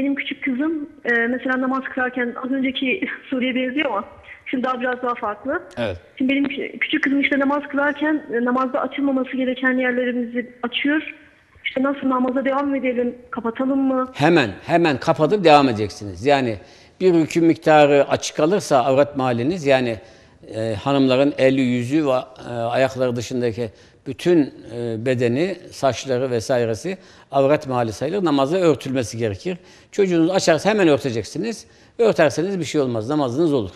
benim küçük kızım e, mesela namaz kılarken az önceki soruya benziyor ama şimdi daha biraz daha farklı. Evet. Şimdi benim kü- küçük kızım işte namaz kılarken e, namazda açılmaması gereken yerlerimizi açıyor. İşte nasıl namaza devam edelim, kapatalım mı? Hemen, hemen kapatıp devam edeceksiniz. Yani bir hüküm miktarı açık kalırsa avret mahalliniz yani e, hanımların eli, yüzü ve e, ayakları dışındaki bütün e, bedeni, saçları vesairesi avret mahalli sayılır. Namazda örtülmesi gerekir. Çocuğunuz açarsa hemen örteceksiniz. Örterseniz bir şey olmaz. Namazınız olur.